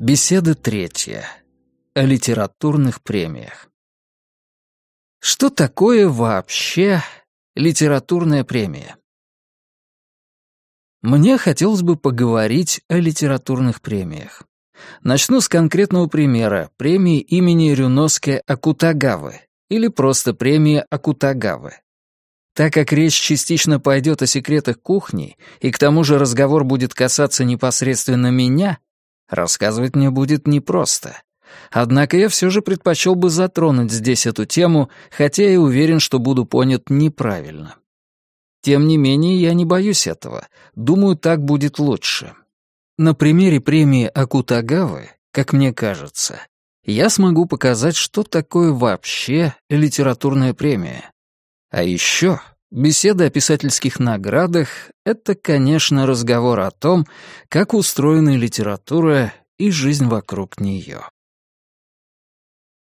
Беседа третья. О литературных премиях. Что такое вообще литературная премия? Мне хотелось бы поговорить о литературных премиях. Начну с конкретного примера премии имени Рюноске Акутагавы или просто премии Акутагавы. Так как речь частично пойдет о секретах кухни, и к тому же разговор будет касаться непосредственно меня, Рассказывать мне будет непросто. Однако я все же предпочел бы затронуть здесь эту тему, хотя и уверен, что буду понят неправильно. Тем не менее, я не боюсь этого. Думаю, так будет лучше. На примере премии Акутагавы, как мне кажется, я смогу показать, что такое вообще литературная премия. А еще Беседа о писательских наградах — это, конечно, разговор о том, как устроена литература и жизнь вокруг нее.